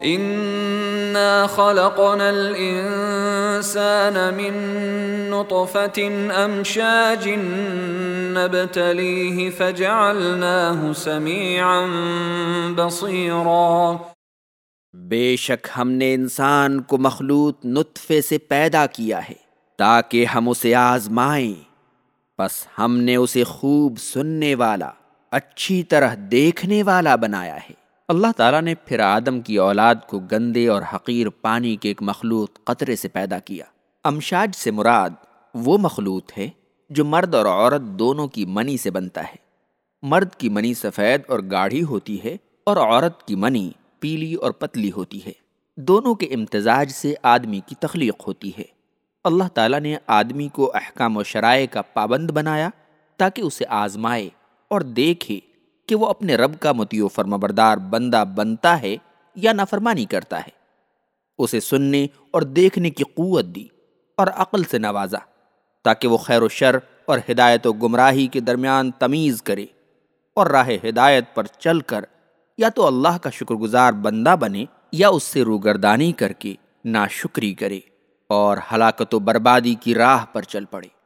انا خلقنا الانسان من نطفة امشاج نبتليه فجعلناه سميعا بصيرا۔ بے شک ہم نے انسان کو مخلوط نطفے سے پیدا کیا ہے تاکہ ہم اسے آزمائیں۔ پس ہم نے اسے خوب سننے والا، اچھی طرح دیکھنے والا بنایا ہے۔ اللہ تعالیٰ نے پھر آدم کی اولاد کو گندے اور حقیر پانی کے ایک مخلوط قطرے سے پیدا کیا۔ امشاج سے مراد وہ مخلوط ہے جو مرد اور عورت دونوں کی منی سے بنتا ہے۔ مرد کی منی سفید اور گاڑھی ہوتی ہے اور عورت کی منی پیلی اور پتلی ہوتی ہے۔ دونوں کے امتزاج سے آدمی کی تخلیق ہوتی ہے۔ اللہ تعالیٰ نے آدمی کو احکام و شرائع کا پابند بنایا تاکہ اسے آزمائے اور دیکھے کہ وہ اپنے رب کا متیو فرما بردار بندہ بنتا ہے یا نافرمانی کرتا ہے۔ اسے سننے اور دیکھنے کی قوت دی اور عقل سے نوازا تاکہ وہ خیر و شر اور ہدایت و گمراہی کے درمیان تمیز کرے اور راہ ہدایت پر چل کر یا تو اللہ کا شکر گزار بندہ بنے یا اس سے روگردانی کر کے ناشکری کرے اور ہلاکت و بربادی کی راہ پر چل پڑے۔